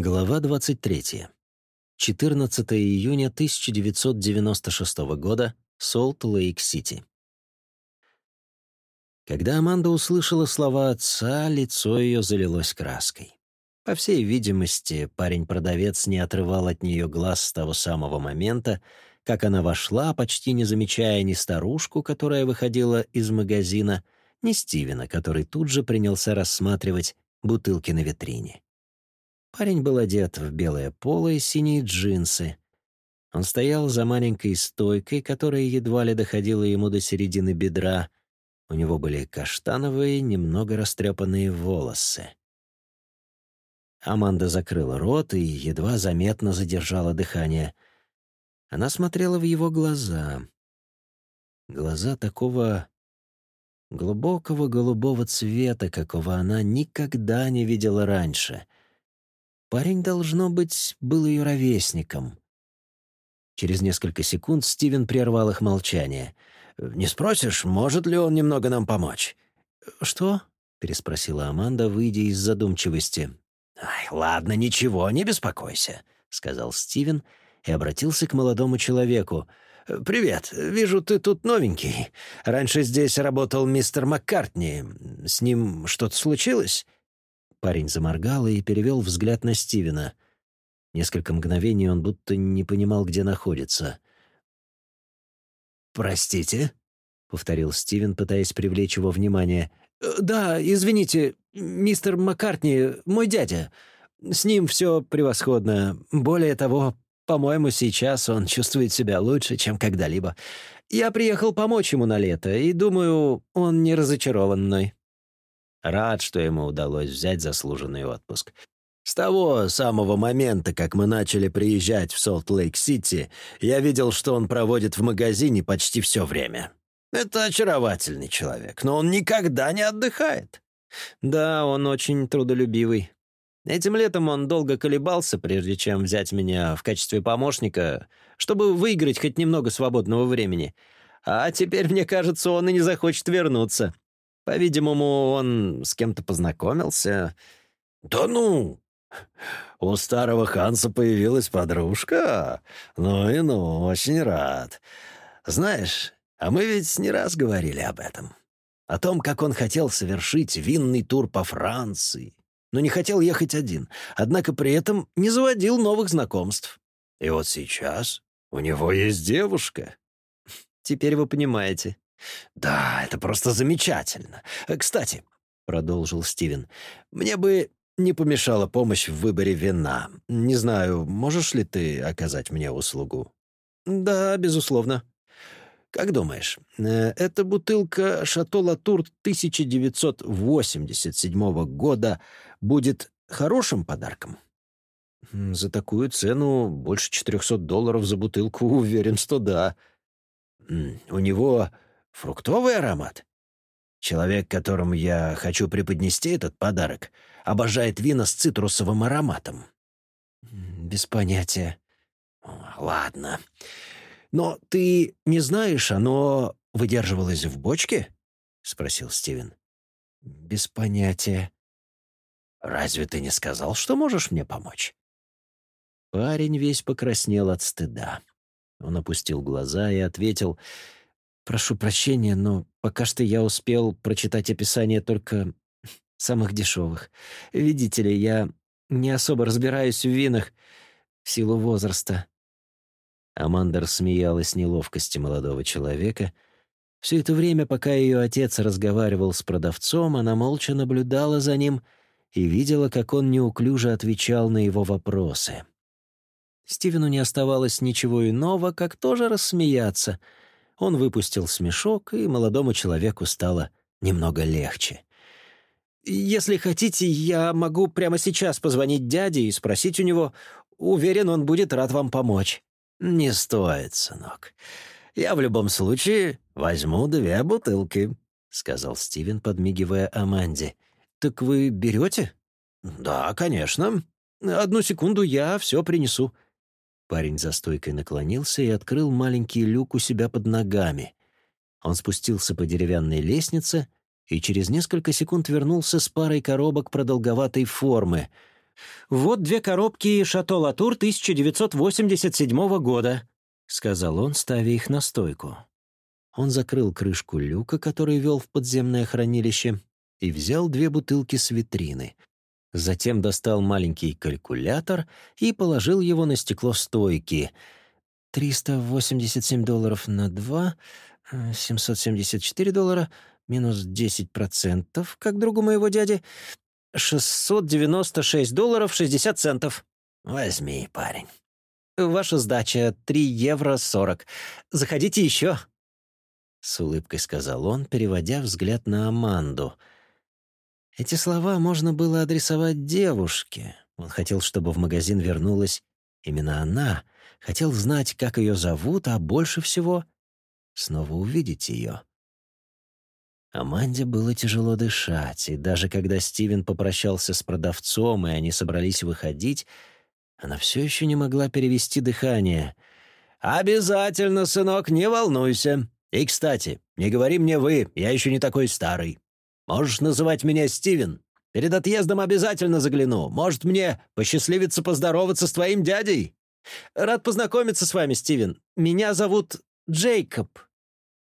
Глава 23. 14 июня 1996 года, Солт-Лейк-Сити. Когда Аманда услышала слова отца, лицо ее залилось краской. По всей видимости, парень-продавец не отрывал от нее глаз с того самого момента, как она вошла, почти не замечая ни старушку, которая выходила из магазина, ни Стивена, который тут же принялся рассматривать бутылки на витрине. Парень был одет в белое поло и синие джинсы. Он стоял за маленькой стойкой, которая едва ли доходила ему до середины бедра. У него были каштановые, немного растрепанные волосы. Аманда закрыла рот и едва заметно задержала дыхание. Она смотрела в его глаза. Глаза такого глубокого голубого цвета, какого она никогда не видела раньше — Парень, должно быть, был ее ровесником. Через несколько секунд Стивен прервал их молчание. «Не спросишь, может ли он немного нам помочь?» «Что?» — переспросила Аманда, выйдя из задумчивости. «Ай, ладно, ничего, не беспокойся», — сказал Стивен и обратился к молодому человеку. «Привет, вижу, ты тут новенький. Раньше здесь работал мистер Маккартни. С ним что-то случилось?» Парень заморгал и перевел взгляд на Стивена. Несколько мгновений он будто не понимал, где находится. «Простите?» — повторил Стивен, пытаясь привлечь его внимание. «Э, «Да, извините, мистер Маккартни, мой дядя. С ним все превосходно. Более того, по-моему, сейчас он чувствует себя лучше, чем когда-либо. Я приехал помочь ему на лето, и, думаю, он не разочарован мной». Рад, что ему удалось взять заслуженный отпуск. С того самого момента, как мы начали приезжать в Солт-Лейк-Сити, я видел, что он проводит в магазине почти все время. Это очаровательный человек, но он никогда не отдыхает. Да, он очень трудолюбивый. Этим летом он долго колебался, прежде чем взять меня в качестве помощника, чтобы выиграть хоть немного свободного времени. А теперь, мне кажется, он и не захочет вернуться. По-видимому, он с кем-то познакомился. «Да ну! У старого Ханса появилась подружка? Ну и ну, очень рад. Знаешь, а мы ведь не раз говорили об этом. О том, как он хотел совершить винный тур по Франции, но не хотел ехать один, однако при этом не заводил новых знакомств. И вот сейчас у него есть девушка. Теперь вы понимаете. «Да, это просто замечательно. Э, кстати», — продолжил Стивен, — «мне бы не помешала помощь в выборе вина. Не знаю, можешь ли ты оказать мне услугу?» «Да, безусловно». «Как думаешь, э, эта бутылка «Шато Латур» 1987 года будет хорошим подарком?» «За такую цену больше 400 долларов за бутылку, уверен, что да». «У него Фруктовый аромат? Человек, которому я хочу преподнести этот подарок, обожает вина с цитрусовым ароматом. Без понятия. Ладно. Но ты не знаешь, оно выдерживалось в бочке? Спросил Стивен. Без понятия. Разве ты не сказал, что можешь мне помочь? Парень весь покраснел от стыда. Он опустил глаза и ответил — Прошу прощения, но пока что я успел прочитать описание только самых дешевых. Видите ли, я не особо разбираюсь в винах в силу возраста». Аманда рассмеялась неловкости молодого человека. Все это время, пока ее отец разговаривал с продавцом, она молча наблюдала за ним и видела, как он неуклюже отвечал на его вопросы. Стивену не оставалось ничего иного, как тоже рассмеяться — он выпустил смешок, и молодому человеку стало немного легче. «Если хотите, я могу прямо сейчас позвонить дяде и спросить у него. Уверен, он будет рад вам помочь». «Не стоит, сынок. Я в любом случае возьму две бутылки», — сказал Стивен, подмигивая Аманде. «Так вы берете?» «Да, конечно. Одну секунду, я все принесу», Парень за стойкой наклонился и открыл маленький люк у себя под ногами. Он спустился по деревянной лестнице и через несколько секунд вернулся с парой коробок продолговатой формы. «Вот две коробки «Шато Латур» 1987 года», — сказал он, ставя их на стойку. Он закрыл крышку люка, который вел в подземное хранилище, и взял две бутылки с витрины. Затем достал маленький калькулятор и положил его на стекло стойки. «387 долларов на два, 774 доллара, минус 10%, как другу моего дяди, 696 долларов 60 центов. Возьми, парень. Ваша сдача — 3 евро 40. Заходите еще. С улыбкой сказал он, переводя взгляд на Аманду. Эти слова можно было адресовать девушке. Он хотел, чтобы в магазин вернулась именно она. Хотел знать, как ее зовут, а больше всего — снова увидеть ее. Аманде было тяжело дышать, и даже когда Стивен попрощался с продавцом, и они собрались выходить, она все еще не могла перевести дыхание. «Обязательно, сынок, не волнуйся. И, кстати, не говори мне «вы», я еще не такой старый. Можешь называть меня Стивен. Перед отъездом обязательно загляну. Может, мне посчастливится поздороваться с твоим дядей?» «Рад познакомиться с вами, Стивен. Меня зовут Джейкоб»,